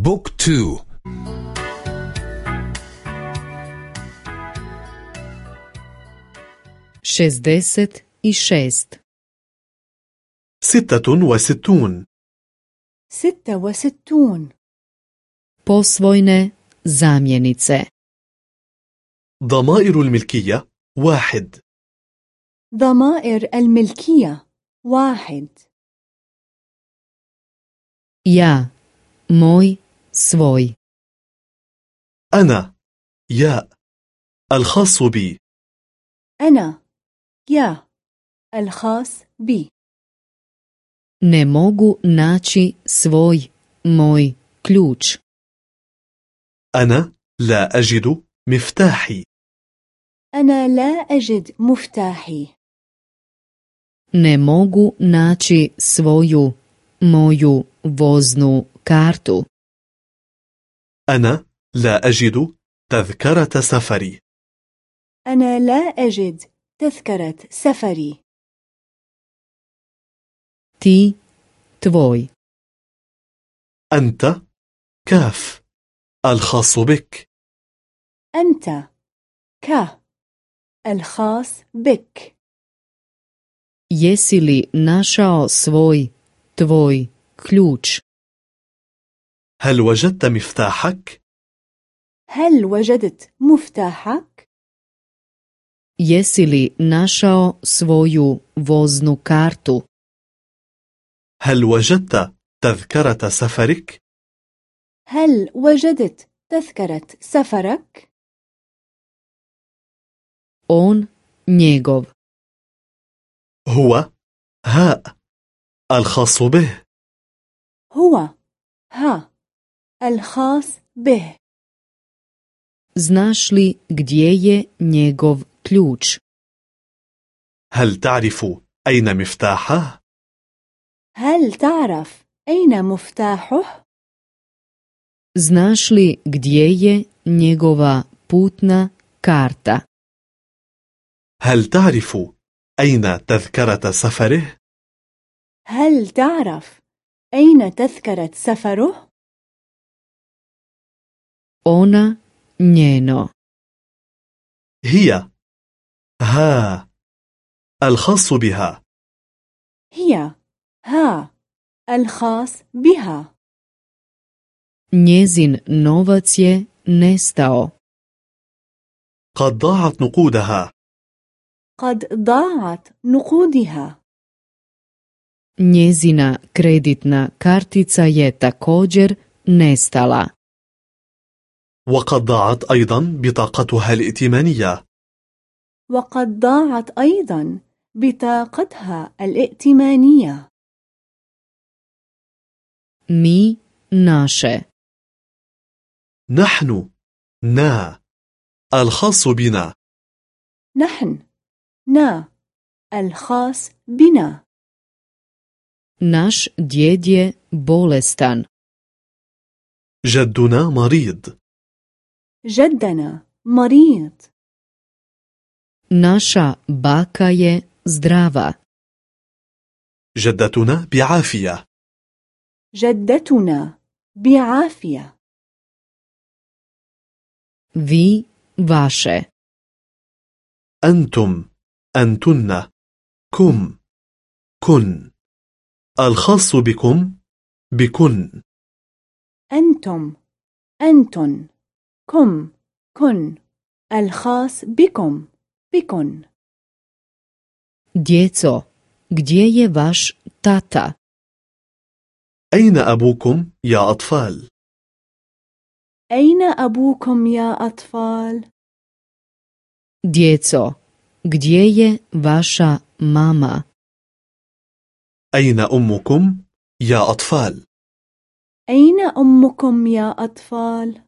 بوك تو. i šest. ستة وستون. ستة وستون. Posvojne zamjenice. ضمائر الملكية واحد. ضمائر الملكية واحد. Ja moj svoj أنا يا الخاص بي أنا يا الخاص بي ne mogu naći svoj moj ključ أنا لا أجد مفتاحي أنا لا أجد مفتاحي ne mogu naći svoju moju voznu kartu أنا لا أجد تذكرة سفري. أنا لا أجد تذكرة سفري. Ti tvoj. أنت كاف. الخاص بك. أنت ك الخاص بك. Jesi li našao svoj tvoj ključ? هل وجدت مفتاحك؟ هل وجدت مفتاحك؟ jesi li našao svoju voznu kartu هل وجدت تذكرة سفرك؟ هل وجدت تذكرة سفرك؟ on njegov هو هاء الخاص به هو ها الخاص به Znaš li gdje je njegov ključ? هل تعرف أين مفتاحه؟ هل تعرف أين مفتاحه؟ Znaš li gdje je njegova putna karta? هل تعرف أين تذكرة سفره؟ هل تعرف أين تذكرة سفره؟ Ona njeno. هي ها الخاص بها هي ها الخاص بها Njezin novac je nestao. قد ضاعت نقودها قد ضاعت نقودها Njezina kreditna kartica je također nestala. وقد ضاعت أيضا بطاقتها الائتمانية. وقد ضاعت أيضا بطاقتها الائتمانية. Mi naše. نحن نا الخاص بنا. نحن نا الخاص بنا. djed je bolestan. جدنا مريض. جدنا مريض. Naša baka je zdrava. جدتنا بعافية. جدتنا بعافية. Vi vaše. أنتم أنتن. كم كن. الخاص بكم بكن. أنتم أنتن. كم كن الخاص بكم بكن Djeco, gdje je vaš tata? أين أبوكم يا أطفال؟ أين أبوكم يا أطفال؟ Djeco, gdje je vaša mama? أين أمكم يا أطفال؟ أين أمكم يا أطفال؟